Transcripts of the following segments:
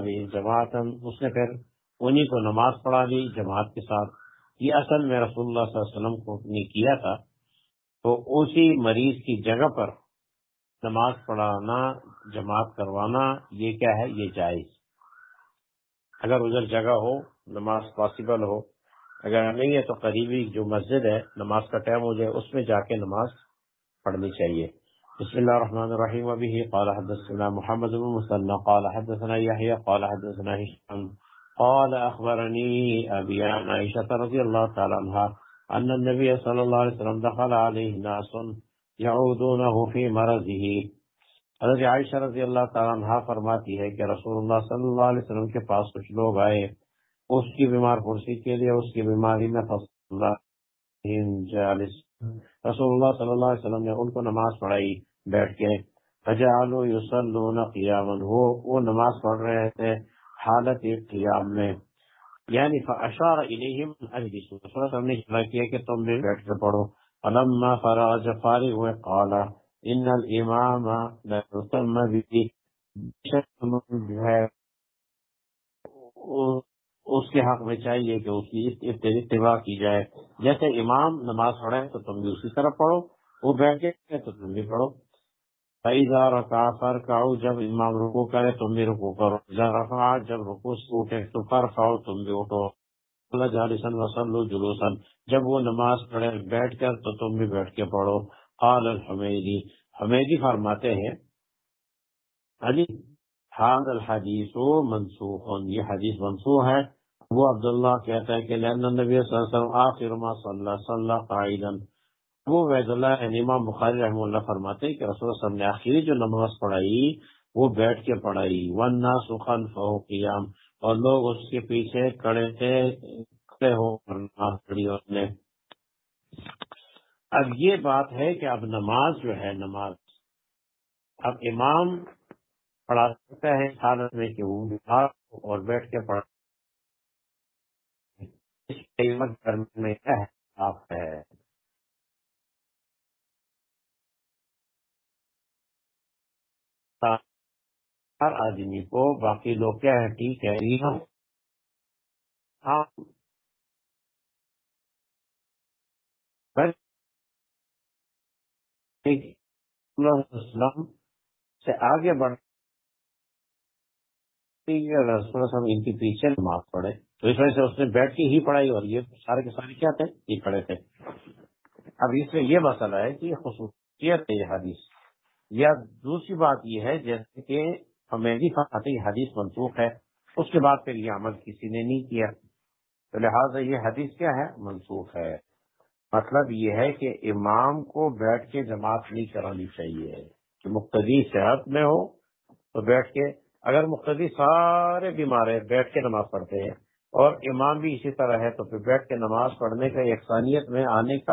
بھی جماعت اس نے پھر انہی کو نماز پڑھا لی جماعت کے ساتھ۔ یہ اصل میں رسول اللہ صلی اللہ علیہ وسلم کو نے کیا تھا۔ تو اسی مریض کی جگہ پر نماز پڑھانا، جماعت کروانا، یہ کیا ہے؟ یہ جائز۔ اگر ادھر جگہ ہو، نماز پاسبل ہو۔ اگر نہیں ہے تو قریبی جو مسجد ہے، نماز کا ٹائم ہو جائے، اس میں جا کے نماز پڑھنی چاہیے۔ بسم الله الرحمن الرحيم وبه قال حدثنا محمد بن مسلم قال حدثنا يحيى قال حدثنا هشام قال أخبرني أبي عن عائشة رضي الله تعالى عنها أن النبي صلى الله عليه وسلم دخل عليه ناس يعودونه في مرضه حضرت عائشہ رضی اللہ تعالیٰ عنہ فرماتی ہے کہ رسول اللہ صلی اللہ علیہ وسلم کے پاس کچھ لوگ آئے، اس کی بیمار پرسی کے لیے اس کی بیماری میں فصل اللہ رسول اللہ صلی اللہ علیہ وسلم نے ان کو نماز پڑھائی بیٹھ کے فجعلوا يصلون قیاما وہ وہ نماز پڑھ رہے تھے، حالت قیام میں۔ یعنی فاشار الیہم اجلسوا رسول اللہ نے اشارہ کیا کہ تم بھی بیٹھ کے پڑھو۔ فلما فرغ فارغ ہوئے قال ان الامام لا يسمى به جو ہے، اس کے حق میں چاہیے کہ اس کی اتباع کی جائے۔ جیسے امام نماز پڑھے تو تم بھی اسی طرح پڑھو، وہ بیٹھ کے تو تم بھی پڑھو۔ رکا فر جب امام رکو کرے تم بھی رکو کرو۔ رفا جب رکو اٹھے تو فر تم بھی اٹھو۔ اللہ جالسن وسلو جلوسن جب وہ نماز پڑھے، بیٹھ کر تو تم بھی بیٹھ کے پڑھو۔ قال الحمیدی حمیدی فرماتے ہیں علی حاضر الحدیث منسوخ۔ یہ حدیث منسوخ ہے۔ وہ عبداللہ کہتا ہے کہ لین نبی صلی اللہ علیہ وسلم آخر ما صلی اللہ صلی اللہ قائدن وہ وید اللہ امام بخاری رحمہ اللہ فرماتے ہیں کہ رسول اللہ علیہ وسلم نے آخری جو نماز پڑھائی، وہ بیٹھ کے پڑھائی۔ ورنہ سخن فہو قیام اور لوگ اس کے پیچھے کڑے تھے، کھڑے ہو نماز نے۔ اب یہ بات ہے کہ اب نماز جو ہے، نماز۔ اب امام پڑھا سکتا ہے حالت میں کہ وہ اور بیٹھ کے پڑھا۔ اس قیمت میں احتاف ہے۔ ہر آدمی کو، باقی لوگ کیا ہے ٹھیک ہے ہاں۔ سے آگے بڑھ ان کی پیچھے نماز پڑھے۔ تو اس وجہ سے اس نے بیٹھ کے ہی پڑھائی اور یہ سارے کے سارے کیا تھے؟ یہ پڑھے تھے۔ اب اس میں یہ مسئلہ ہے کہ خصوصیت ہے یہ حدیث۔ یا دوسری بات یہ ہے، جیسے کہ ہمیں جی ہاں، یہ حدیث منسوخ ہے۔ اس کے بعد پھر یہ عمل کسی نے نہیں کیا۔ تو لہٰذا یہ حدیث کیا ہے؟ منسوخ ہے۔ مطلب یہ ہے کہ امام کو بیٹھ کے جماعت نہیں کرانی چاہیے۔ کہ مقتدی صحت میں ہو تو بیٹھ کے، اگر مقتدی سارے بیمار ہیں، بیٹھ کے نماز پڑھتے ہیں۔ اور امام بھی اسی طرح ہے، تو پھر بیٹھ کے نماز پڑھنے کا یکسانیت میں آنے کا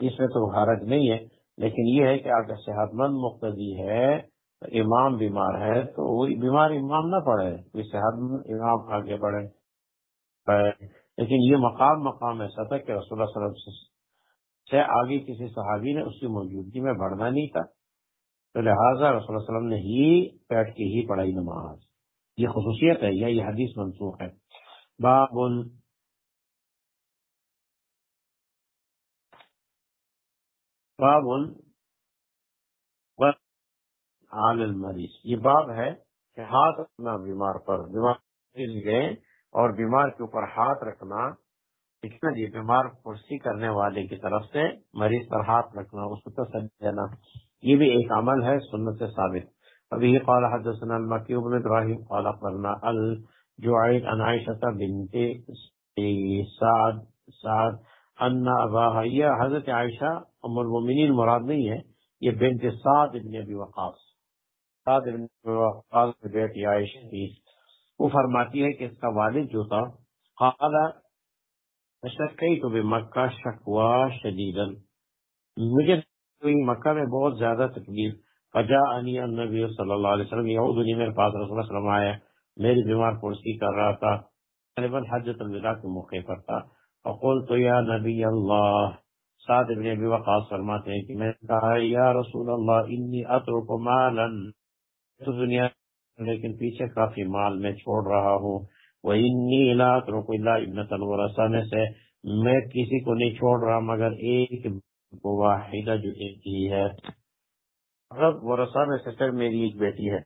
اس میں تو حرج نہیں ہے۔ لیکن یہ ہے کہ اگر صحت مند مقتدی ہے امام بیمار ہے تو وہی بیمار امام نہ پڑھے صحت امام آگے بڑھے۔ لیکن یہ مقام مقام ایسا تھا کہ رسول اللہ صلی اللہ علیہ وسلم سے آگے کسی صحابی نے اس کی موجودگی میں بڑھنا نہیں تھا۔ تو لہٰذا رسول اللہ علیہ وسلم نے ہی بیٹھ کے ہی پڑھائی نماز۔ یہ خصوصیت ہے یا یہ حدیث منسوخ ہے۔ باب باب عال المریض۔ یہ باب ہے کہ ہاتھ رکھنا بیمار پر، بیمار گئے اور بیمار کے اوپر ہاتھ رکھنا، اتنا جی بیمار کرسی کرنے والے کی طرف سے مریض پر ہاتھ رکھنا، اس کو تسلی دینا۔ یہ بھی ایک عمل ہے، سنت سے ثابت۔ ابھی قال حدثنا المکی بن ابراہیم، قال قرنا ال جعید عن عائشة بنت سعد سعد ان اباها، یہ حضرت عائشہ ام المؤمنین مراد نہیں ہے، یہ بنت سعد ابن ابی وقاص سعد ابن ابی وقاص کی بیٹی عائشہ تھی وہ فرماتی ہے کہ اس کا والد جو تھا قال شکیت بمکہ شکوا شدیدا۔ مجھے مکہ میں بہت زیادہ تکلیف۔ فجا انی النبی صلی اللہ علیہ وسلم یہودنی میرے پاس رسول اللہ علیہ وسلم آیا۔ میری بیمار پرسی کر رہا تھا۔ غالباً حجت الوداع کے موقع پر تھا۔ اقول تو یا نبی اللہ، سعد ابن ابی وقاص فرماتے ہیں کہ میں کہا، یا رسول اللہ، انی اترک مالا۔ تو دنیا لیکن پیچھے کافی مال میں چھوڑ رہا ہوں۔ وہ ابن میں سے میں کسی کو نہیں چھوڑ رہا، مگر ایک واحدہ جو ایک ہی ہے۔ ورثہ میں سے پھر میری ایک بیٹی ہے۔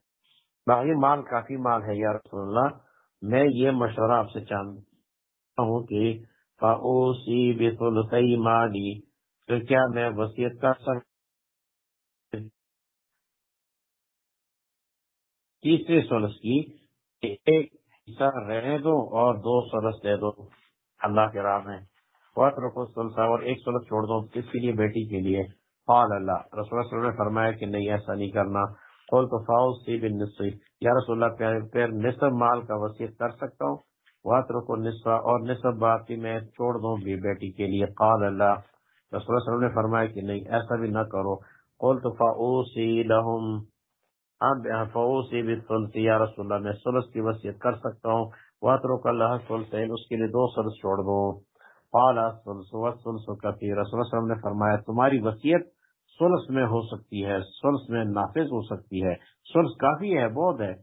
باقی مال کافی مال ہے یا رسول اللہ۔ میں یہ مشورہ آپ سے چاہتا ہوں کہ فاوسی بثلثی مالی پھر کیا میں وصیت کر سکتا تیسرے سلس کی ایک حصہ رہنے دو اور دو سلس دے دو۔ اللہ کے راہ میں۔ وقت رکھو سلسا اور ایک سلس چھوڑ دو کس کے لیے؟ بیٹی کے لیے۔ قال اللہ۔ رسول اللہ صلی اللہ علیہ وسلم نے فرمایا کہ نہیں ایسا نہیں کرنا۔ قول تو فاؤس سی بن نصفی یا رسول اللہ پیر, پیر نصف مال کا وصیت کر سکتا ہوں۔ وقت رکھو نصف اور نصف بات کی میں چھوڑ دوں بھی بیٹی کے لیے۔ قال اللہ۔ رسول اللہ صلی اللہ علیہ وسلم نے فرمایا کہ نہیں ایسا بھی نہ کرو۔ قول تو فاؤسی لہم۔ فوسی بالثلث یا رسول اللہ، میں سلس کی وصیت کر سکتا ہوں۔ واترک اللہ سلسین اس کے لیے دو سلس چھوڑ دو۔ قال الثلث والثلث كثير رسول اللہ صلی اللہ علیہ وسلم نے فرمایا، تمہاری وصیت سلس میں ہو سکتی ہے سلس میں نافذ ہو سکتی ہے۔ سلس کافی ہے، بہت ہے۔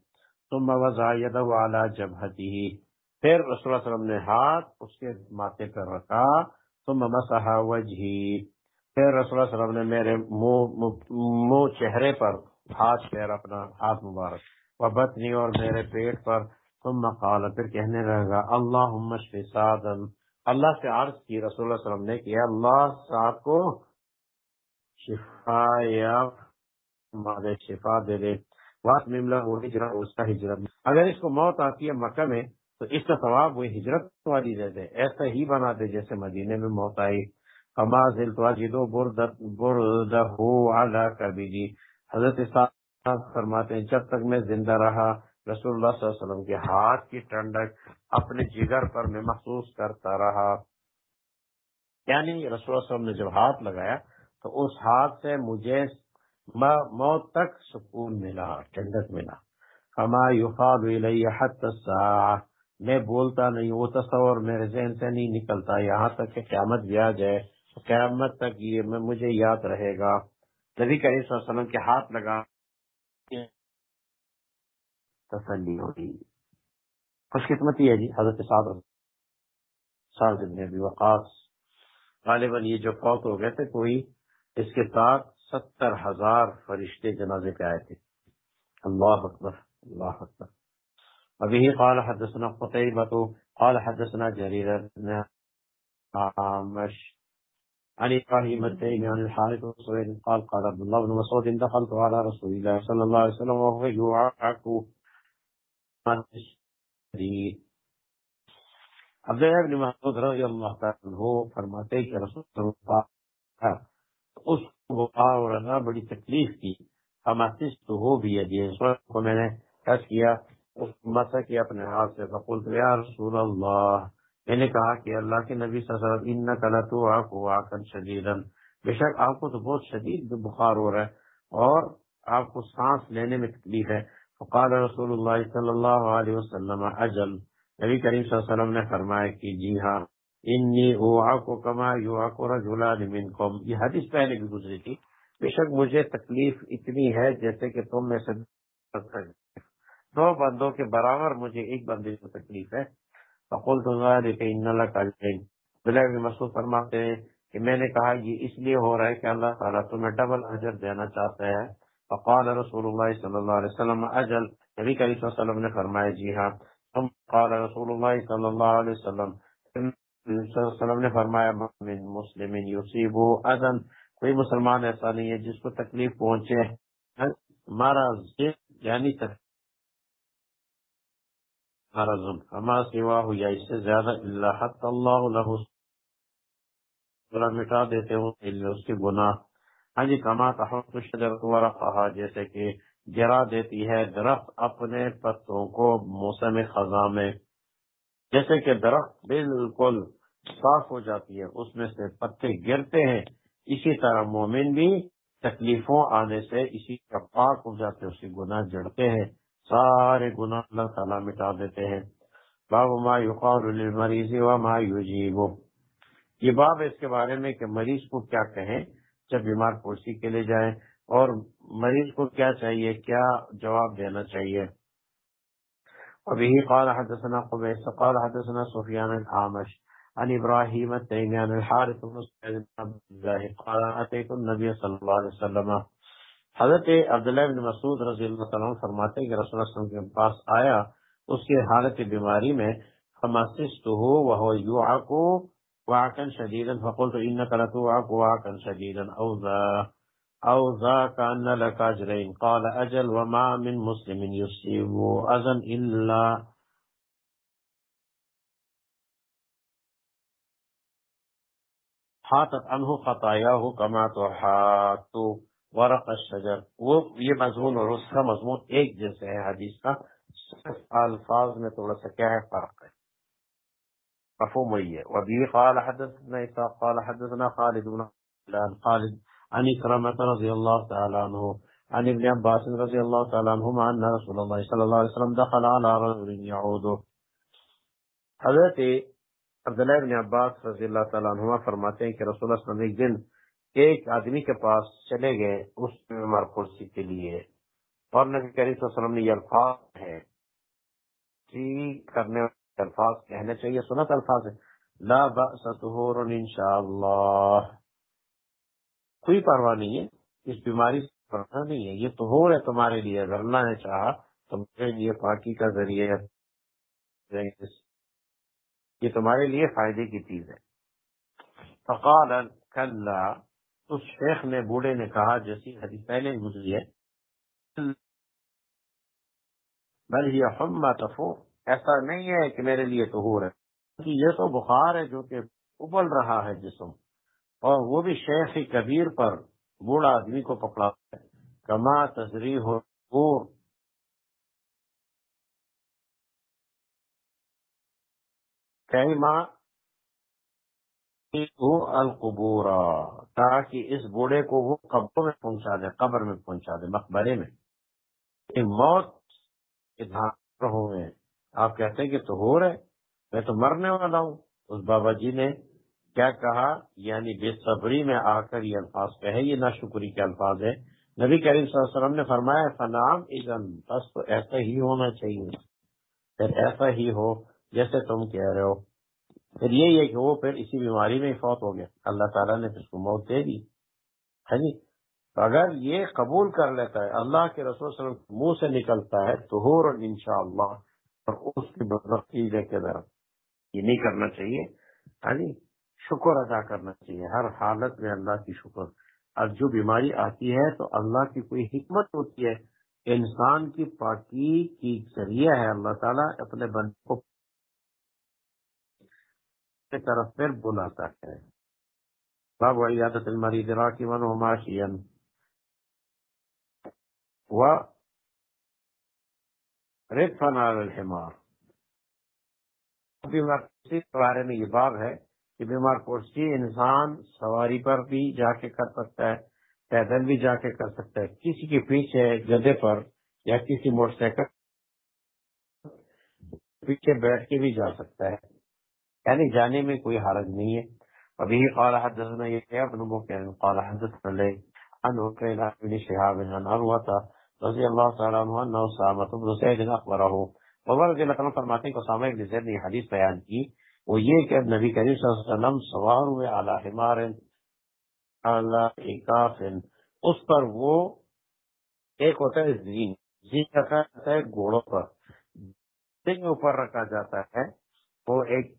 ثم وضع يده على جبهته۔ پھر رسول اللہ صلی اللہ علیہ وسلم نے ہاتھ اس کے ماتھے پر رکھا۔ ثم مسح وجهي پھر رسول اللہ صلی اللہ علیہ وسلم نے میرے منہ منہ چہرے پر ہاتھ پیر اپنا، ہاتھ مبارک۔ و اور میرے پیٹ پر۔ ثم قال، پھر کہنے رہے گا اللہم اشفی سعدن اللہ سے عرض کی، رسول اللہ علیہ وسلم نے کہ اللہ صاحب کو شفا یا شفا دے دے۔ وات مملہ وہ ہجرت اس کا ہجرت اگر اس کو موت آتی ہے مکہ میں، تو اس کا ثواب وہ ہجرت والی دے دے۔ ایسا ہی بنا دے، جیسے مدینے میں موت آئی۔ اما ذل تو جدو بردہ ہو اعلیٰ کر دیجیے حضرت فرماتے ہیں، جب تک میں زندہ رہا، رسول اللہ صلی اللہ علیہ وسلم کے ہاتھ کی ٹنڈک اپنے جگر پر میں محسوس کرتا رہا۔ یعنی رسول اللہ علیہ وسلم نے جب ہاتھ لگایا تو اس ہاتھ سے مجھے موت تک سکون ملا، ٹھنڈک ملا۔ ہما یوفاد میں بولتا نہیں، وہ تصور میرے ذہن سے نہیں نکلتا، یہاں تک کہ قیامت بھی آ جائے، قیامت تک یہ میں مجھے یاد رہے گا۔ نبی کریم صلی اللہ علیہ وسلم کے ہاتھ لگا تسلی ہوگی خوش قسمتی ہے جی حضرت صاحب ابی وقاص۔ غالباً یہ جو فوت ہو گئے تھے، کوئی اس کے ساتھ ستر ہزار فرشتے جنازے پہ آئے تھے۔ اللہ اکبر اللہ اکبر۔ ابھی قال حدثنا قطعبت قال حدثنا جریر بن عامش عن إبراهيم التيمي عن الحارث بن سويد قال قال عبد الله بن مسعود دخلت على رسول الله صلى الله عليه وسلم وهو يعاق عبداللہ ابن محمود رضی اللہ تعالی عنہ فرماتے کہ رسول اللہ اس کو بڑی تکلیف کی ہم تو ہو بھی ہے کو میں نے کیا اس مسا کیا اپنے ہاتھ سے فقلت یا رسول اللہ میں نے کہا کہ اللہ کے نبی صلی اللہ علیہ وسلم ان کلا تو آپ کو شدیدن بے شک آپ کو تو بہت شدید بخار ہو رہا ہے اور آپ کو سانس لینے میں تکلیف ہے۔ فقال رسول اللہ صلی اللہ علیہ وسلم، اجل. نبی کریم صلی اللہ علیہ وسلم نے فرمایا کہ جی ہاں انی اوعاکو کما یوعاکو رجلان منکم. یہ حدیث پہلے بھی گزری تھی۔ بے شک مجھے تکلیف اتنی ہے جیسے کہ تم میں سے دو بندوں کے برابر مجھے ایک بندے کو تکلیف ہے۔ فقلت ذلك ان مسعود فرماتے ہیں کہ میں نے کہا یہ اس لیے ہو رہا ہے کہ اللہ تعالیٰ تمہیں ڈبل اجر دینا چاہتا ہے۔ فقال رسول اللہ صلی اللہ علیہ وسلم، اجل، نبی کریم صلی اللہ علیہ وسلم نے فرمایا جی ہاں۔ ثم قال رسول اللہ صلی اللہ علیہ وسلم صلی اللہ علیہ وسلم نے فرمایا، من مسلم یصیب اذن. کوئی مسلمان ایسا نہیں ہے جس کو تکلیف پہنچے۔ ہاں، مرض یعنی مرض اما سوا ہو یا اس سے زیادہ اللہ حت اللہ له مٹا دیتے ہوں اس کے گناہ۔ ہاں جی کما تحت شجرت ورقها جیسے کہ گرا دیتی ہے درخت اپنے پتوں کو موسم خزاں میں۔ جیسے کہ درخت بالکل صاف ہو جاتی ہے، اس میں سے پتے گرتے ہیں۔ اسی طرح مومن بھی تکلیفوں آنے سے اسی کا پاک ہو جاتے ہیں، اس کے گناہ جڑتے ہیں۔ سارے گناہ اللہ تعالیٰ مٹا دیتے ہیں۔ باب ما یقال للمریض و ما یجیب۔ یہ باب اس کے بارے میں کہ مریض کو کیا کہیں جب بیمار پرسی کے لیے جائیں اور مریض کو کیا چاہیے، کیا جواب دینا چاہیے۔ وبه قال حدثنا قبيس قال حدثنا سفيان الحامش، عن ابراهيم التيمي عن الحارث بن سعيد بن الله قال اتيت النبي صلى الله عليه وسلم۔ حضرت عبداللہ بن مسعود رضی اللہ تعالیٰ فرماتے ہیں کہ رسول اللہ علیہ وسلم کے پاس آیا، اس کے حالت بیماری میں فمسسته وهو فقلت لتوعق قال اجل وما من مسلم اذن الا حاطت خطایا ہو کما تو ورق الشجر. وہ یہ مضمون اور اس کا مضمون ایک جیسے ہے حدیث کا، صرف الفاظ میں تھوڑا سا کیا ہے، فرق ہے۔ مفہوم وہی ہے۔ وبی قال حدثنا اسحاق قال حدثنا خالد بن خالد عن اکرمة رضی اللہ تعالی عنہ عن ابن عباس رضی اللہ تعالی عنہما ان رسول اللہ صلی اللہ علیہ وسلم دخل على رجل يعود۔ حضرت عبداللہ ابن عباس رضی اللہ تعالیٰ عنہ فرماتے ہیں کہ رسول اللہ صلی اللہ علیہ وسلم ایک دن ایک آدمی کے پاس چلے گئے اس بیمار کرسی کے لیے اور نبی کریم صلی اللہ علیہ وسلم نے یہ الفاظ ہے جی، کرنے والے الفاظ کہنے چاہیے، سنت الفاظ ہے لا بأس طہور انشاءاللہ۔ کوئی پرواہ نہیں ہے، اس بیماری سے پرواہ نہیں ہے۔ یہ طہور ہے تمہارے لیے، اگر اللہ نے چاہا تمہارے لیے پاکی کا ذریعہ یہ تمہارے لیے فائدے کی چیز ہے۔ فقال کلا اس شیخ نے، بوڑھے نے کہا، جیسی حدیث پہلے گزری ہے، بل یہ حما تفو ایسا نہیں ہے کہ میرے لیے تو ہو رہا یہ تو بخار ہے جو کہ ابل رہا ہے جسم۔ اور وہ بھی شیخ کبیر پر بوڑھا آدمی کو پکڑا ہے۔ کما تجری ہو القبور تاکہ اس بوڑھے کو وہ قبر میں پہنچا دے، قبر میں پہنچا دے، مقبرے میں۔ موت ہوئے آپ کہتے ہیں کہ تو ہو رہے، میں تو مرنے والا ہوں۔ اس بابا جی نے کیا کہا؟ یعنی بے صبری میں آ کر یہ الفاظ کہے، یہ نہ شکری کے الفاظ ہے نبی کریم صلی اللہ علیہ وسلم نے فرمایا فنام بس تو ایسا ہی ہونا چاہیے۔ پھر ایسا ہی ہو جیسے تم کہہ رہے ہو۔ پھر یہی ہے کہ وہ پھر اسی بیماری میں فوت ہو گیا۔ اللہ تعالیٰ نے پھر اس کو موت دے دی۔ ہے جی؟ اگر یہ قبول کر لیتا ہے، اللہ کے رسول صلی اللہ علیہ وسلم منہ سے نکلتا ہے تو ہو اور ان شاء اللہ اور اس کی بدرخیجے کے در یہ نہیں کرنا چاہیے۔ ہاں جی؟ شکر ادا کرنا چاہیے۔ ہر حالت میں اللہ کی شکر۔ اور جو بیماری آتی ہے تو اللہ کی کوئی حکمت ہوتی ہے۔ انسان کی پاکی کی ذریعہ ہے۔ اللہ تعالیٰ اپنے بندے کو طرف پھر بلاتا ہے۔ باب عیادت المریض راکبا و ماشیا۔ و رفعا علی الحمار۔ بیمار کرسی کے بارے میں یہ باب ہے کہ بیمار کرسی انسان سواری پر بھی جا کے کر سکتا ہے، پیدل بھی جا کے کر سکتا ہے۔ کسی کے پیچھے گدے پر یا کسی موٹر سائیکل پیچھے بیٹھ کے بھی جا سکتا ہے۔ یعنی جانے میں کوئی حرج نہیں ہے۔ ابھی قال حدثنا يحيى بن بكير یعنی قال حدثنا لي عن وكيل بن شهاب عن عروة رضي الله تعالى عنه أنه سامة بن سيد أخبره وبرد الله تعالى فرماتے ہیں کہ سامہ بن زید نے حدیث بیان کی، وہ یہ کہ نبی کریم صلی اللہ علیہ وسلم سوار ہوئے علی حمار علی اکاف۔ اس پر وہ ایک ہوتا ہے زین زین رکھا جاتا ہے گھوڑوں پر۔ دن اوپر رکھا جاتا ہے، وہ ایک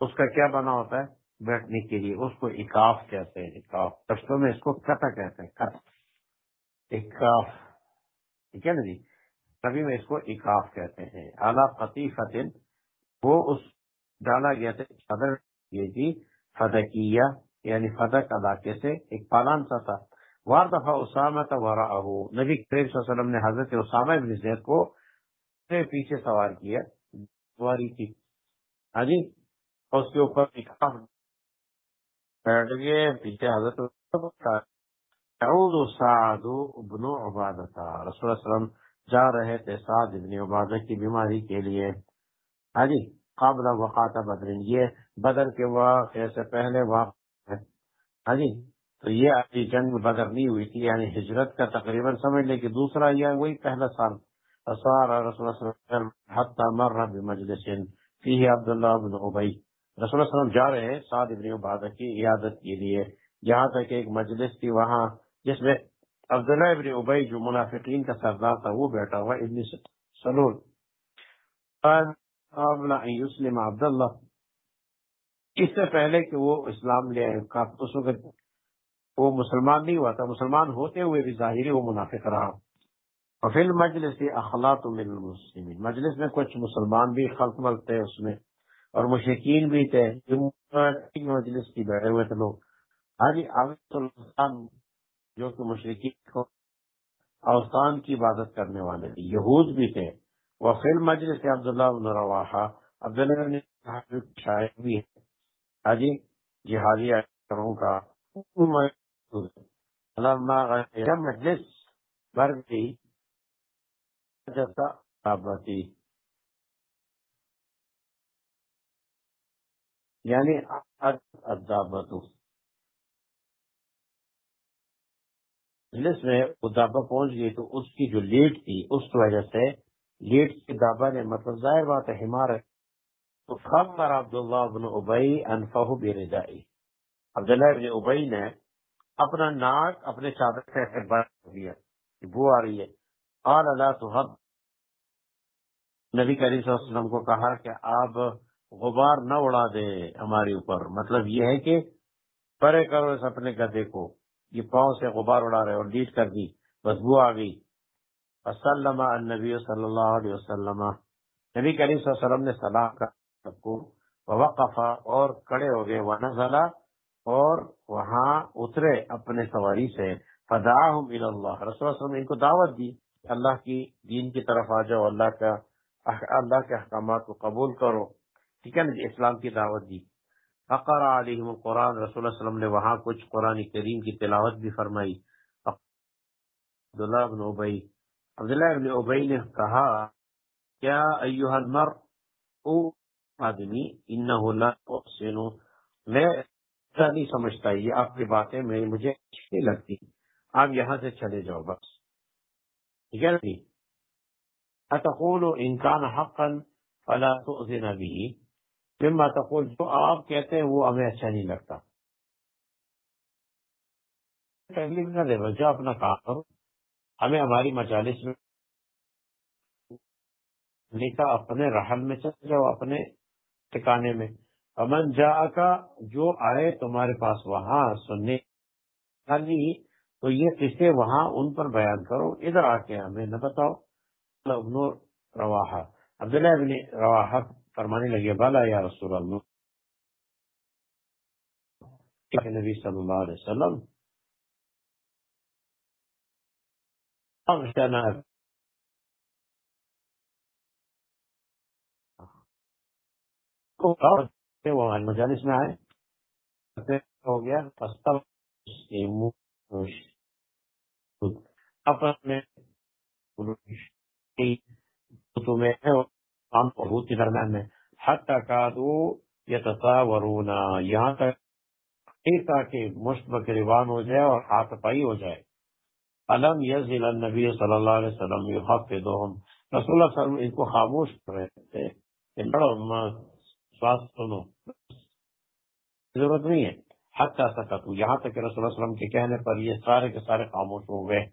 اس کا کیا بنا ہوتا ہے؟ بیٹھنے کے لیے۔ اس کو اکاف کہتے ہیں، اکاف۔ کشتوں میں اس کو کتا کہتے ہیں کت اکاف۔ ٹھیک ہے نا جی؟ کبھی میں اس کو اکاف کہتے ہیں۔ اعلیٰ قطیف وہ اس ڈالا گیا تھا صدر یہ جی فدقیہ یعنی فدق علاقے سے ایک پالان سا تھا۔ وار دفعہ اسامہ تھا ورا نبی کریم صلی اللہ علیہ وسلم نے حضرت اسامہ ابن زید کو پیچھے سوار کیا، سواری کی۔ ہاں جی؟ اس کے اوپر بیٹھ گئے پیچھے حضرت ابن عبادت رسول وسلم جا رہے تھے سعد ابن عبادت کی بیماری کے لیے۔ ہاں جی قابل وقات بدر۔ یہ بدر کے واقعے سے پہلے واقع ہے۔ ہاں جی تو یہ ابھی جنگ بدر نہیں ہوئی تھی یعنی ہجرت کا تقریباً سمجھ لیں کہ دوسرا یا وہی پہلا سال۔ فصار رسول اللہ صلی اللہ علیہ وسلم حتی مر بمجلس فیہ عبداللہ بن عبی رسول اللہ علیہ وسلم جا رہے ہیں، سعد ابن عبادہ کی عیادت کے لیے۔ جہاں تک ایک مجلس تھی وہاں، جس میں عبداللہ ابن عبی جو منافقین کا سردار تھا، وہ بیٹھا ہوا، ابن سلول۔ یسلم عبداللہ۔ اس سے پہلے کہ وہ اسلام لے اس وقت وہ مسلمان نہیں ہوا تھا، مسلمان ہوتے ہوئے بھی ظاہری وہ منافق رہا۔ اور پھر مجلس اخلاط من المسلمین۔ مجلس میں کچھ مسلمان بھی خلق ملتے، اس میں اور مشرقین بھی تھے مجلس کی بیٹھے ہوئے تھے لوگ۔ حاجی عابد جو کہ مشرقین کو اوسان کی عبادت کرنے والے تھے، یہود بھی تھے۔ وہ پھر مجلس عبداللہ بن رواحہ، عبداللہ نے شاعر بھی ہے حاجی ہاں جہادی اکثروں کا مجلس بھر گئی آبادی یعنی مجلس میں وہ دابا پہنچ گئی تو اس کی جو لیٹ تھی، اس وجہ سے لیٹ کی دابا نے مطلب ظاہر بات ہے ہمار تو خبر عبداللہ بن ابئی انفہ برجائی عبداللہ بن ابئی نے اپنا ناک، اپنے چادر سے بند دیا بو آ رہی ہے۔ اور اللہ تو نبی کریم صلی اللہ علیہ وسلم کو کہا کہ آپ غبار نہ اڑا دے ہمارے اوپر۔ مطلب یہ ہے کہ پرے کرو اس اپنے گدے کو۔ یہ پاؤں سے غبار اڑا رہے اور ڈیٹ کر دی، بدبو آ گئی۔ وسلم النبی صلی اللہ علیہ وسلم۔ نبی کریم صلی اللہ علیہ وسلم نے سلام کا سب کو۔ وقفا اور کڑے ہو گئے وہ نزلہ اور وہاں اترے اپنے سواری سے۔ فداہم اللہ رسول اللہ علیہ ان کو دعوت دی اللہ کی دین کی طرف آ جاؤ، اللہ کا اللہ کے احکامات کو قبول کرو۔ ٹھیک ہے نا جی؟ اسلام کی دعوت دی۔ فقر علیہم القرآن، رسول اللہ علیہ وسلم نے وہاں کچھ قرآن کریم کی تلاوت بھی فرمائی۔ عبداللہ بن عبی عبداللہ بن عبی نے کہا کیا ایوہ المر او آدمی، انہو لا احسنو میں ایسا نہیں سمجھتا، یہ آپ کی باتیں میں، مجھے اچھی لگتی۔ آپ یہاں سے چلے جاؤ بس۔ ٹھیک ہے نا جی؟ اتقول ان حقا فلا تؤذن به۔ مما تقول، جو آپ کہتے ہیں وہ ہمیں اچھا نہیں لگتا۔ تکلیف نہ دے بس اپنا کام کرو، ہمیں ہماری مجالس میں لکھا اپنے رحل میں چل جاؤ، اپنے ٹھکانے میں۔ امن جا کا جو آئے تمہارے پاس وہاں سننے تو یہ قصے وہاں ان پر بیان کرو۔ ادھر آ کے ہمیں نہ بتاؤ۔ ابن رواحہ، عبداللہ ابن رواحہ۔ فرمانے لگے بالا یا رسول اللہ. نبی صلی اللہ علیہ وسلم وہ مجالس میں آئے ہو گیا اپنے کے درمیان میں، حتی کادو یتساورونا یہاں تک تاکہ مشبک روان ہو جائے اور ہاتھ پائی ہو جائے۔ علم یزل النبی صلی اللہ علیہ وسلم یحفظهم رسول اللہ صلی اللہ علیہ وسلم ان کو خاموش کر رہے تھے کہ بڑا سواس سنو۔ ضرورت نہیں ہے۔ حتی سکتو۔ یہاں تک کہ رسول اللہ علیہ وسلم کے کہنے پر یہ سارے کے سارے خاموش ہو گئے۔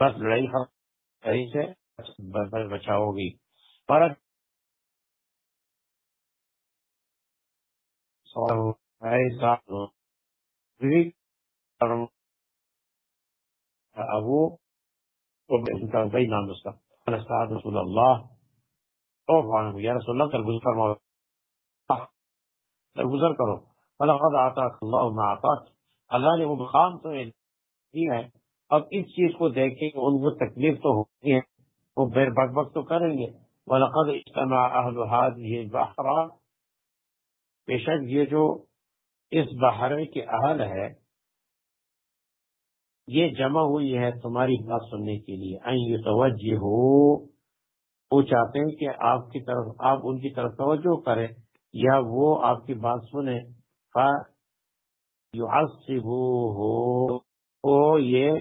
بس لڑائی صحیح سے بچا ہوگی فرق ابو بھائی نام اس کا رسول اللہ یا رسول اللہ کل گزر فرماؤ گزر کرو فلقد آتا اللہ ما آتا اللہ نے وہ مقام تو دیا ہے اب اس چیز کو دیکھیں کہ ان کو تکلیف تو ہوتی ہے، وہ بیر بک بک تو کریں گے۔ وَلَقَدْ اجتمع اہل هذه البحر بے شک یہ جو اس بحرے کے اہل ہے، یہ جمع ہوئی ہے تمہاری بات سننے کے لیے۔ این یتوجہ ہو وہ چاہتے ہیں کہ آپ کی طرف، آپ ان کی طرف توجہ کریں، یا وہ آپ کی بات سنیں۔ فَيُعَصِّبُوهُ وہ یہ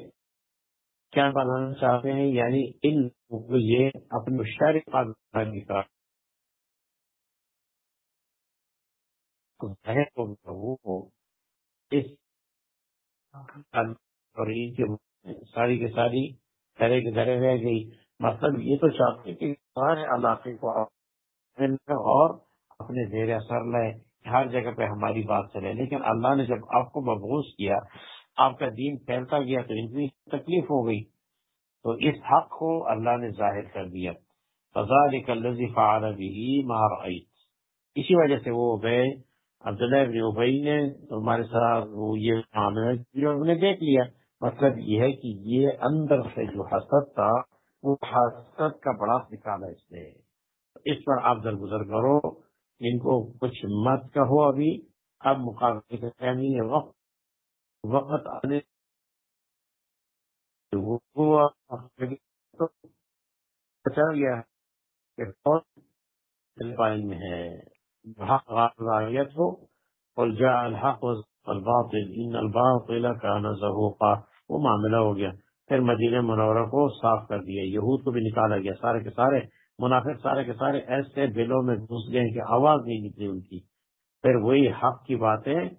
کیا بنانا چاہتے ہیں یعنی ان یہ اپنے اس اور ساری کے ساری گھرے کے گھرے رہ گئی مطلب یہ تو چاہتے کہ سارے علاقے کو اور اپنے زیر اثر لائے ہر جگہ پہ ہماری بات چلے لیکن اللہ نے جب آپ کو مبوس کیا آپ کا دین پھیلتا گیا تو اتنی تکلیف ہو گئی تو اس حق کو اللہ نے ظاہر کر دیا فضا بھی مار اسی وجہ سے وہ گئے عبداللہ ابن ابئی نے تمہارے ساتھ وہ یہ نے دیکھ لیا۔ مطلب یہ ہے کہ یہ اندر سے جو حسد تھا، وہ حسد کا بڑا نکالا اس نے۔ اس پر آپ درگزر کرو۔ ان کو کچھ مت کہو ابھی۔ اب مقابلے وقت وقت آنے بچا گیا میں ہے۔ حق ہو اور جا الحق الباطل ان الباطل كان زهوقا. وہ معاملہ ہو گیا۔ پھر مدینہ منورہ کو صاف کر دیا۔ یہود کو بھی نکالا گیا۔ سارے کے سارے منافق سارے کے سارے ایسے بلوں میں گھس گئے کہ آواز نہیں نکلی ان کی۔ پھر وہی حق کی باتیں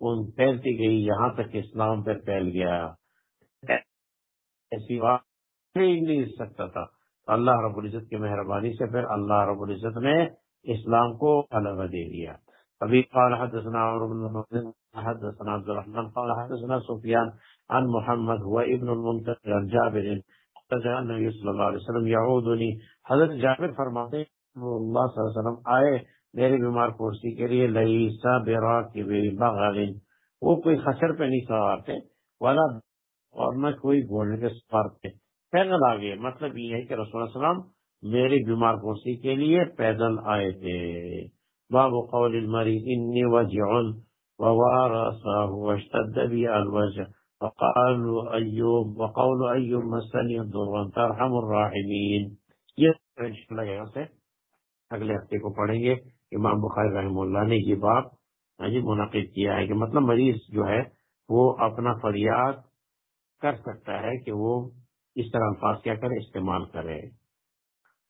ان پھیلتی گئی۔ یہاں تک اسلام پہ پھیل گیا۔ ایسی بات نہیں سکتا تھا۔ اللہ رب العزت کی مہربانی سے پھر اللہ رب العزت نے اسلام کو الگ دے دیا۔ ابھی قال حدثنا عمر بن حدثنا عبد الرحمن، قال حدثنا سفیان عن محمد، هو ابن المنتقل عن جابر النبی صلی اللہ علیہ وسلم، یعودنی۔ حضرت جابر فرماتے ہیں اللہ صلی اللہ علیہ وسلم آئے میرے بیمار پورسی کے لیے لئیسا بیرا کی بغل۔ وہ کوئی خسر پہ نہیں سوار تھے والا اور نہ کوئی گھوڑے کے سوار تھے۔ پیدل آ گئے مطلب یہ ہے کہ رسول اللہ السلام میری بیمار پورسی کے لیے پیدل آئے تھے۔ باب قول المریض انی وجع ووارثه واشتد بي الوجع وقالوا ایوب وقول ایوب مسنی الضر ترحم الراحمین. یہ انشاءاللہ یہاں سے اگلے ہفتے کو پڑھیں گے۔ امام بخاری رحم اللہ نے یہ بات ہاں جی منعقد کیا ہے کہ مطلب مریض جو ہے وہ اپنا فریاد کر سکتا ہے کہ وہ اس طرح الفاظ کیا کرے، استعمال کرے۔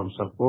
ہم سب کو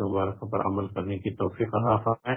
مبارک پر عمل کرنے کی توفیق عطا فرمائے.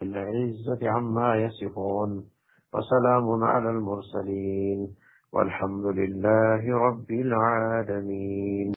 العزت عما يصفون وسلام على المرسلين والحمد لله رب العالمين.